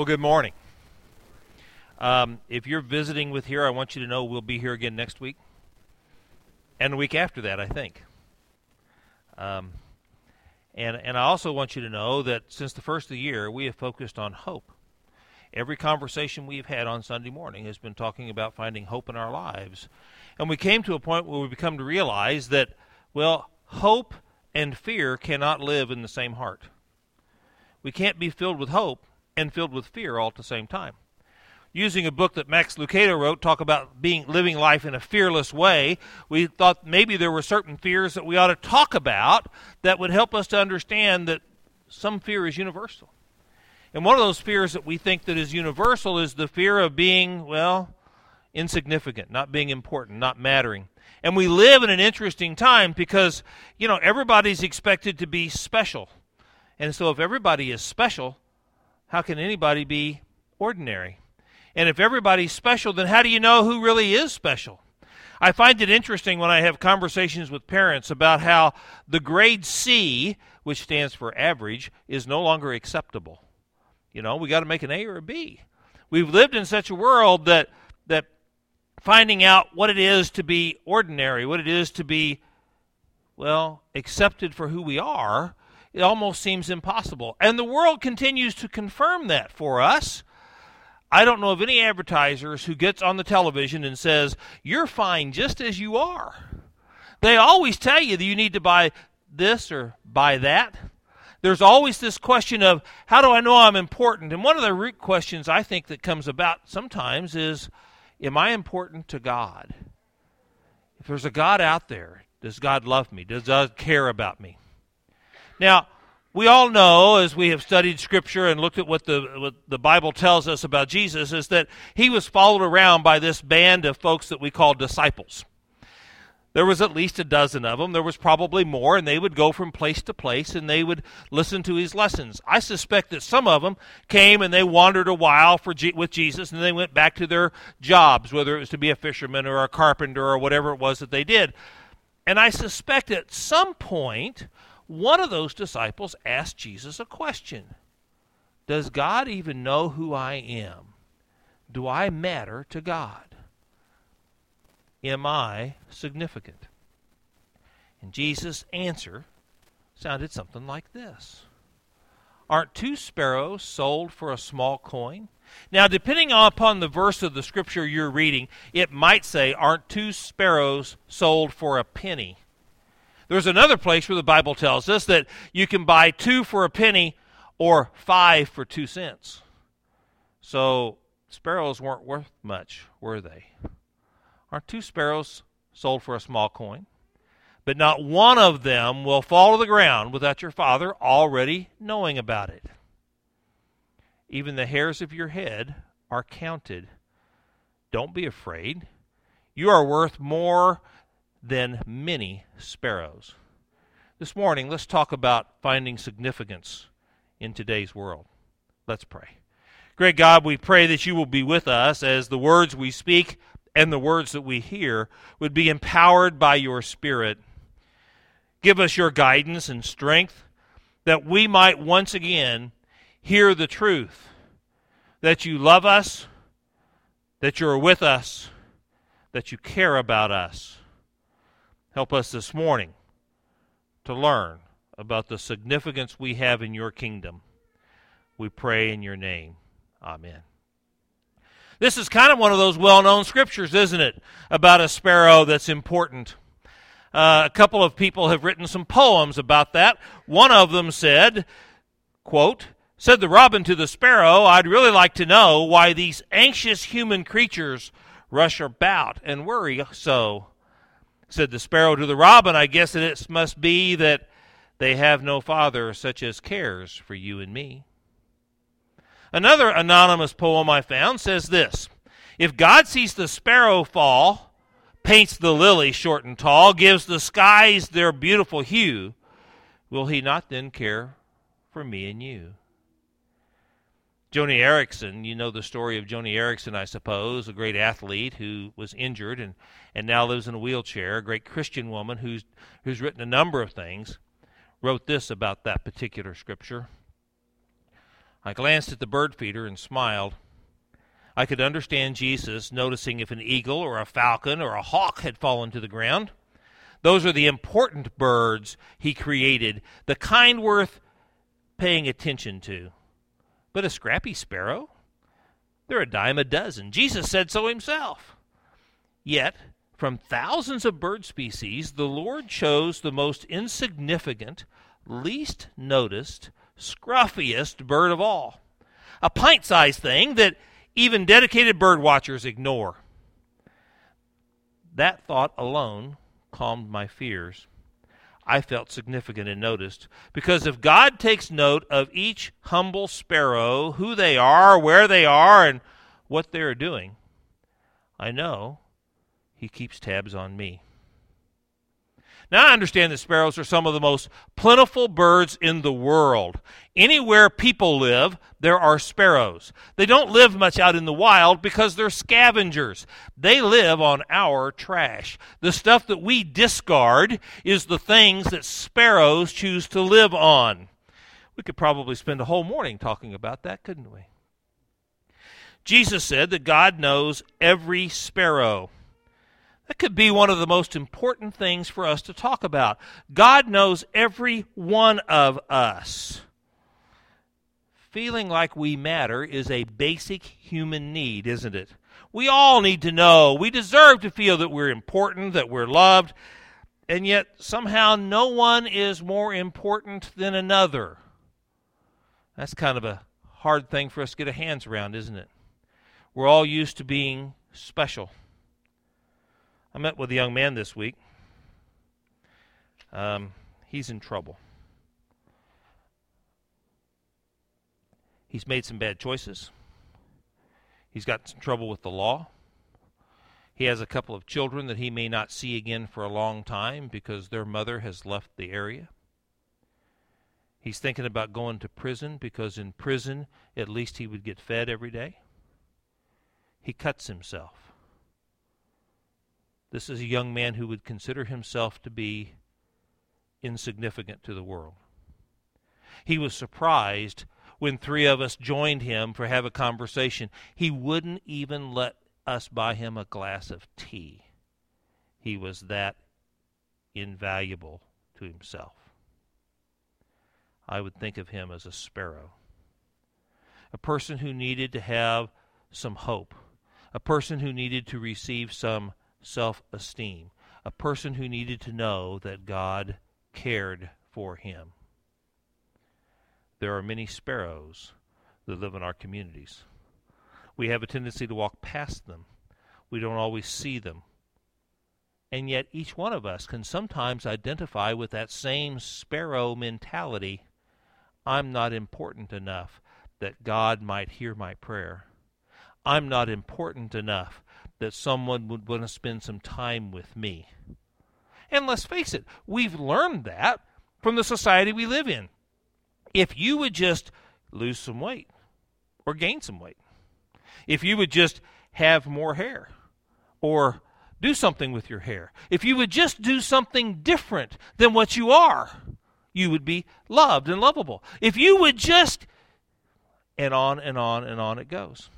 Well, good morning. Um, if you're visiting with here, I want you to know we'll be here again next week and the week after that, I think. Um, and, and I also want you to know that since the first of the year, we have focused on hope. Every conversation we've had on Sunday morning has been talking about finding hope in our lives. And we came to a point where we become to realize that, well, hope and fear cannot live in the same heart. We can't be filled with hope and filled with fear all at the same time. Using a book that Max Lucado wrote, talk about being living life in a fearless way, we thought maybe there were certain fears that we ought to talk about that would help us to understand that some fear is universal. And one of those fears that we think that is universal is the fear of being, well, insignificant, not being important, not mattering. And we live in an interesting time because, you know, everybody's expected to be special. And so if everybody is special, how can anybody be ordinary? And if everybody's special, then how do you know who really is special? I find it interesting when I have conversations with parents about how the grade C, which stands for average, is no longer acceptable. You know, we got to make an A or a B. We've lived in such a world that that finding out what it is to be ordinary, what it is to be well, accepted for who we are, it almost seems impossible. And the world continues to confirm that for us. I don't know of any advertisers who gets on the television and says, You're fine just as you are. They always tell you that you need to buy this or buy that. There's always this question of, How do I know I'm important? And one of the root questions I think that comes about sometimes is, Am I important to God? If there's a God out there, does God love me? Does God care about me? Now, we all know, as we have studied Scripture and looked at what the, what the Bible tells us about Jesus, is that he was followed around by this band of folks that we call disciples. There was at least a dozen of them. There was probably more, and they would go from place to place and they would listen to his lessons. I suspect that some of them came and they wandered a while for G- with Jesus, and they went back to their jobs, whether it was to be a fisherman or a carpenter or whatever it was that they did. And I suspect at some point one of those disciples asked Jesus a question Does God even know who I am? Do I matter to God? Am I significant? And Jesus' answer sounded something like this Aren't two sparrows sold for a small coin? Now, depending upon the verse of the scripture you're reading, it might say, Aren't two sparrows sold for a penny? There's another place where the Bible tells us that you can buy two for a penny or five for two cents. So sparrows weren't worth much, were they? Aren't two sparrows sold for a small coin? But not one of them will fall to the ground without your Father already knowing about it. Even the hairs of your head are counted. Don't be afraid. You are worth more than many sparrows. This morning, let's talk about finding significance in today's world. Let's pray. Great God, we pray that you will be with us as the words we speak and the words that we hear would be empowered by your Spirit. Give us your guidance and strength that we might once again hear the truth that you love us, that you're with us, that you care about us Help us this morning to learn about the significance we have in your kingdom. We pray in your name. Amen. This is kind of one of those well known scriptures, isn't it? About a sparrow that's important. Uh, a couple of people have written some poems about that. One of them said, quote, Said the robin to the sparrow, I'd really like to know why these anxious human creatures rush about and worry so. Said the sparrow to the robin, I guess that it must be that they have no father such as cares for you and me. Another anonymous poem I found says this If God sees the sparrow fall, paints the lily short and tall, gives the skies their beautiful hue, will he not then care for me and you? Joni Eareckson, you know the story of Joni Eareckson, I suppose, a great athlete who was injured and, and now lives in a wheelchair, a great Christian woman who's, who's written a number of things, wrote this about that particular scripture. I glanced at the bird feeder and smiled. I could understand Jesus noticing if an eagle or a falcon or a hawk had fallen to the ground. Those are the important birds he created, the kind worth paying attention to. But a scrappy sparrow? They're a dime a dozen. Jesus said so himself. Yet, from thousands of bird species, the Lord chose the most insignificant, least noticed, scruffiest bird of all. A pint sized thing that even dedicated bird watchers ignore. That thought alone calmed my fears. I felt significant and noticed. Because if God takes note of each humble sparrow, who they are, where they are, and what they are doing, I know He keeps tabs on me. Now, I understand that sparrows are some of the most plentiful birds in the world. Anywhere people live, there are sparrows. They don't live much out in the wild because they're scavengers. They live on our trash. The stuff that we discard is the things that sparrows choose to live on. We could probably spend a whole morning talking about that, couldn't we? Jesus said that God knows every sparrow. That could be one of the most important things for us to talk about. God knows every one of us. Feeling like we matter is a basic human need, isn't it? We all need to know. We deserve to feel that we're important, that we're loved, and yet somehow no one is more important than another. That's kind of a hard thing for us to get our hands around, isn't it? We're all used to being special. I met with a young man this week. Um, he's in trouble. He's made some bad choices. He's got some trouble with the law. He has a couple of children that he may not see again for a long time because their mother has left the area. He's thinking about going to prison because in prison, at least he would get fed every day. He cuts himself. This is a young man who would consider himself to be insignificant to the world. He was surprised when three of us joined him for have a conversation. He wouldn't even let us buy him a glass of tea. He was that invaluable to himself. I would think of him as a sparrow, a person who needed to have some hope, a person who needed to receive some self esteem, a person who needed to know that God cared for him. There are many sparrows that live in our communities. We have a tendency to walk past them. We don't always see them. And yet, each one of us can sometimes identify with that same sparrow mentality I'm not important enough that God might hear my prayer. I'm not important enough that someone would want to spend some time with me. And let's face it, we've learned that from the society we live in. If you would just lose some weight or gain some weight, if you would just have more hair or do something with your hair, if you would just do something different than what you are, you would be loved and lovable. If you would just, and on and on and on it goes.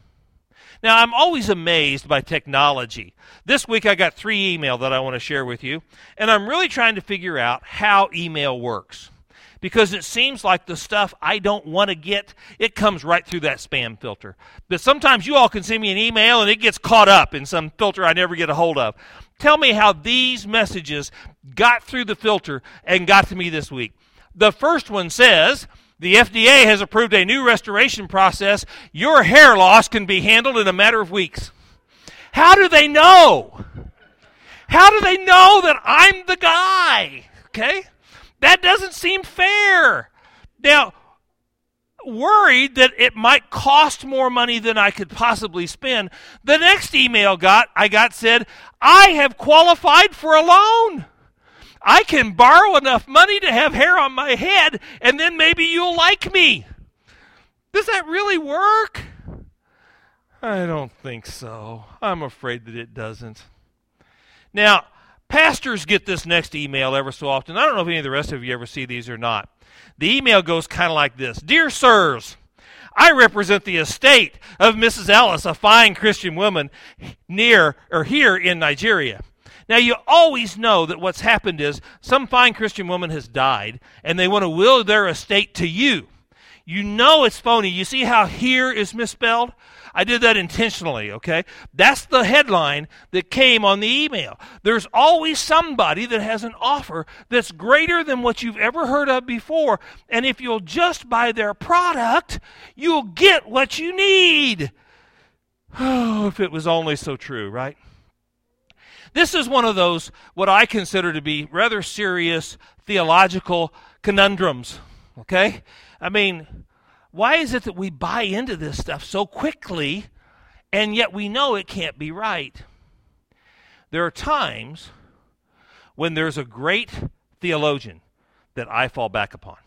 Now, I'm always amazed by technology. This week I got three email that I want to share with you, and I'm really trying to figure out how email works. Because it seems like the stuff I don't want to get, it comes right through that spam filter. But sometimes you all can send me an email and it gets caught up in some filter I never get a hold of. Tell me how these messages got through the filter and got to me this week. The first one says, the FDA has approved a new restoration process. Your hair loss can be handled in a matter of weeks. How do they know? How do they know that I'm the guy? Okay? That doesn't seem fair. Now, worried that it might cost more money than I could possibly spend, the next email got I got said, "I have qualified for a loan." I can borrow enough money to have hair on my head, and then maybe you'll like me. Does that really work? I don't think so. I'm afraid that it doesn't. Now, pastors get this next email ever so often. I don't know if any of the rest of you ever see these or not. The email goes kind of like this Dear sirs, I represent the estate of Mrs. Ellis, a fine Christian woman near or here in Nigeria. Now, you always know that what's happened is some fine Christian woman has died, and they want to will their estate to you. You know it's phony. You see how here is misspelled? I did that intentionally, okay? That's the headline that came on the email. There's always somebody that has an offer that's greater than what you've ever heard of before. And if you'll just buy their product, you'll get what you need. Oh, if it was only so true, right? This is one of those, what I consider to be rather serious theological conundrums, okay? I mean, why is it that we buy into this stuff so quickly and yet we know it can't be right? There are times when there's a great theologian that I fall back upon.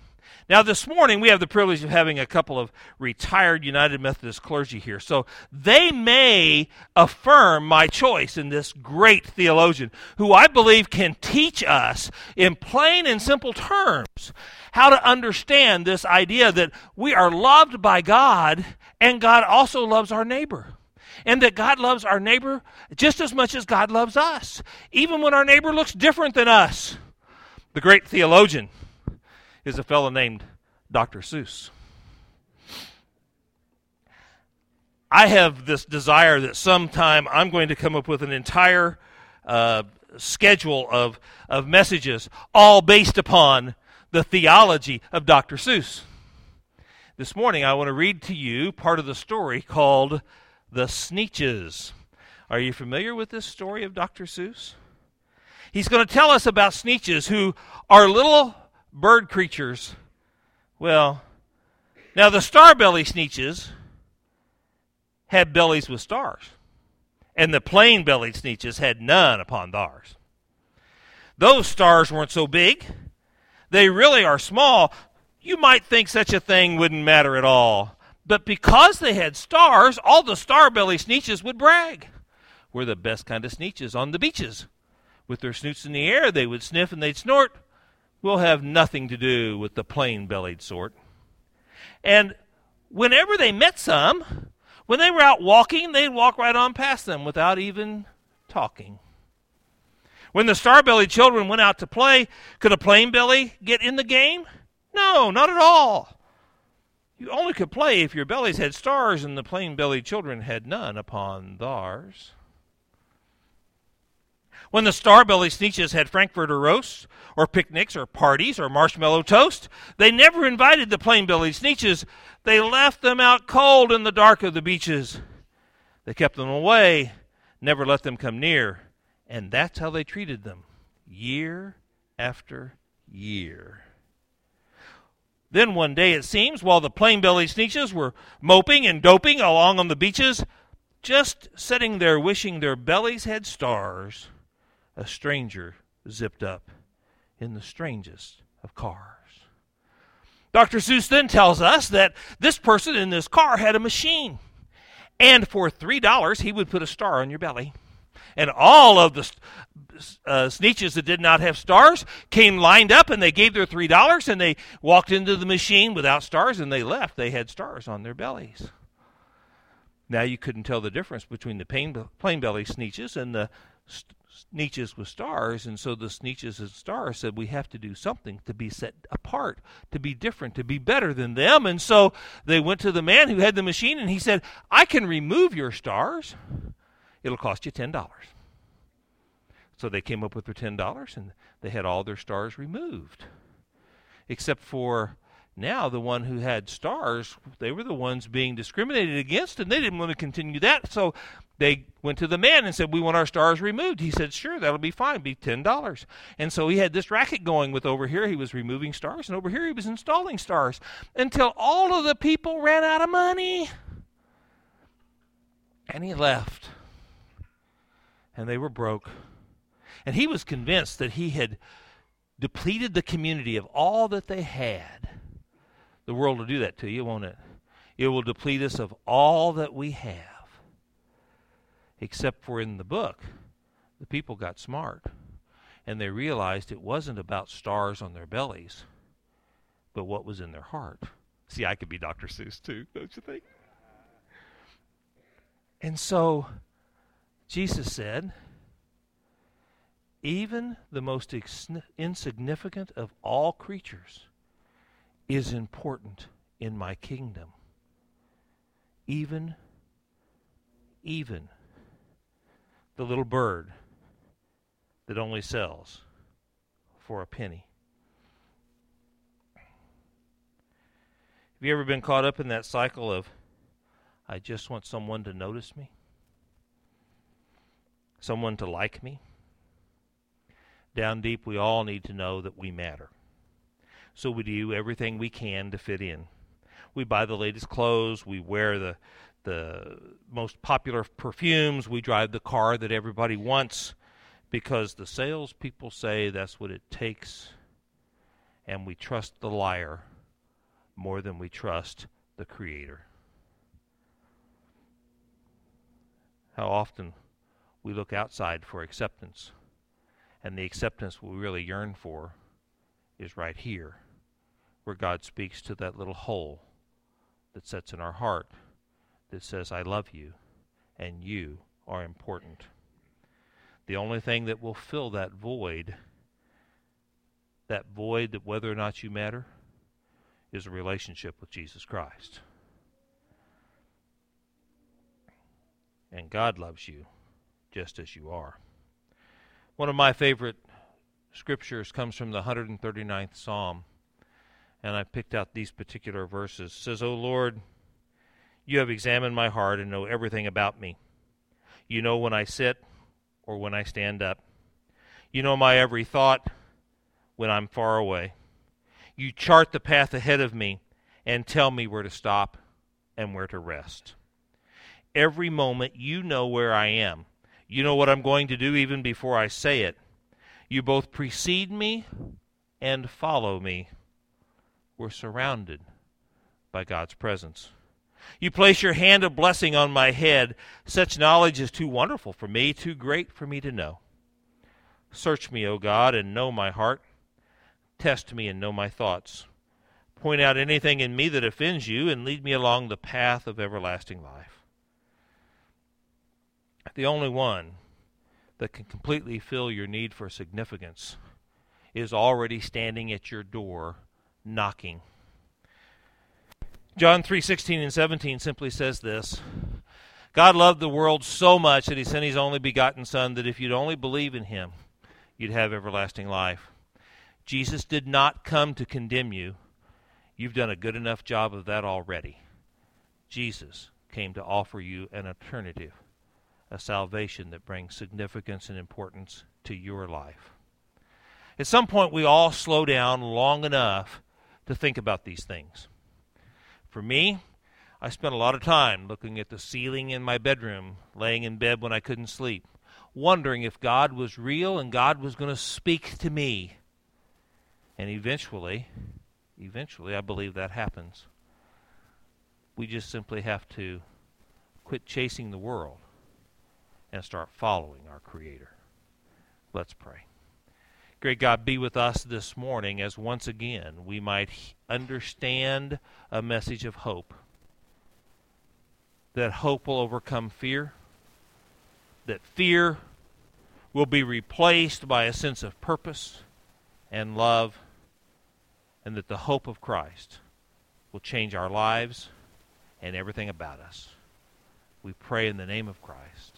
Now, this morning, we have the privilege of having a couple of retired United Methodist clergy here. So they may affirm my choice in this great theologian who I believe can teach us in plain and simple terms how to understand this idea that we are loved by God and God also loves our neighbor. And that God loves our neighbor just as much as God loves us, even when our neighbor looks different than us. The great theologian is a fellow named Dr. Seuss. I have this desire that sometime I'm going to come up with an entire uh, schedule of, of messages, all based upon the theology of Dr. Seuss. This morning, I want to read to you part of the story called The Sneetches. Are you familiar with this story of Dr. Seuss? He's going to tell us about Sneetches, who are little bird creatures. Well, now the starbelly sneetches had bellies with stars, and the plain bellied sneetches had none upon theirs. Those stars weren't so big. They really are small. You might think such a thing wouldn't matter at all. But because they had stars, all the starbelly sneetches would brag. We're the best kind of sneetches on the beaches. With their snoots in the air, they would sniff and they'd snort will have nothing to do with the plain bellied sort. And whenever they met some, when they were out walking, they'd walk right on past them without even talking. When the star bellied children went out to play, could a plain belly get in the game? No, not at all. You only could play if your bellies had stars and the plain bellied children had none upon theirs. When the Starbelly Sneetches had Frankfurter roasts, or picnics, or parties, or marshmallow toast, they never invited the plain bellied Sneetches. They left them out cold in the dark of the beaches. They kept them away, never let them come near, and that's how they treated them, year after year. Then one day, it seems, while the plain bellied Sneetches were moping and doping along on the beaches, just sitting there wishing their bellies had stars, a stranger zipped up in the strangest of cars. Dr. Seuss then tells us that this person in this car had a machine. And for $3, he would put a star on your belly. And all of the uh, that did not have stars came lined up and they gave their $3 and they walked into the machine without stars and they left. They had stars on their bellies. Now you couldn't tell the difference between the plain, plain belly sneetches and the Sneetches with stars, and so the Sneetches and stars said we have to do something to be set apart, to be different, to be better than them. And so they went to the man who had the machine, and he said, "I can remove your stars. It'll cost you ten dollars." So they came up with their ten dollars, and they had all their stars removed, except for now the one who had stars, they were the ones being discriminated against, and they didn't want to continue that. So they went to the man and said, We want our stars removed. He said, Sure, that'll be fine, be $10. And so he had this racket going with over here, he was removing stars, and over here he was installing stars until all of the people ran out of money. And he left. And they were broke. And he was convinced that he had depleted the community of all that they had. The world will do that to you, won't it? It will deplete us of all that we have except for in the book, the people got smart and they realized it wasn't about stars on their bellies, but what was in their heart. See, I could be Dr. Seuss too, don't you think? And so Jesus said, even the most insignificant of all creatures is important in my kingdom. Even, even the little bird that only sells for a penny. Have you ever been caught up in that cycle of, I just want someone to notice me? Someone to like me? Down deep, we all need to know that we matter. So we do everything we can to fit in. We buy the latest clothes, we wear the the most popular perfumes, we drive the car that everybody wants because the salespeople say that's what it takes, and we trust the liar more than we trust the Creator. How often we look outside for acceptance, and the acceptance we really yearn for is right here, where God speaks to that little hole that sits in our heart that says, I love you, and you are important. The only thing that will fill that void, that void that whether or not you matter, is a relationship with Jesus Christ. And God loves you just as you are. One of my favorite scriptures comes from the 139th Psalm, and I picked out these particular verses. It says, O Lord, you have examined my heart and know everything about me. You know when I sit or when I stand up. You know my every thought when I'm far away. You chart the path ahead of me and tell me where to stop and where to rest. Every moment you know where I am. You know what I'm going to do even before I say it. You both precede me and follow me. We're surrounded by God's presence. You place your hand of blessing on my head. Such knowledge is too wonderful for me, too great for me to know. Search me, O God, and know my heart. Test me and know my thoughts. Point out anything in me that offends you, and lead me along the path of everlasting life. The only one that can completely fill your need for significance is already standing at your door knocking. John 3:16 and 17 simply says this. God loved the world so much that he sent his only begotten son that if you'd only believe in him, you'd have everlasting life. Jesus did not come to condemn you. You've done a good enough job of that already. Jesus came to offer you an alternative, a salvation that brings significance and importance to your life. At some point, we all slow down long enough to think about these things. For me, I spent a lot of time looking at the ceiling in my bedroom, laying in bed when I couldn't sleep, wondering if God was real and God was going to speak to me. And eventually, eventually, I believe that happens. We just simply have to quit chasing the world and start following our Creator. Let's pray. Great God, be with us this morning as once again we might understand a message of hope. That hope will overcome fear, that fear will be replaced by a sense of purpose and love, and that the hope of Christ will change our lives and everything about us. We pray in the name of Christ.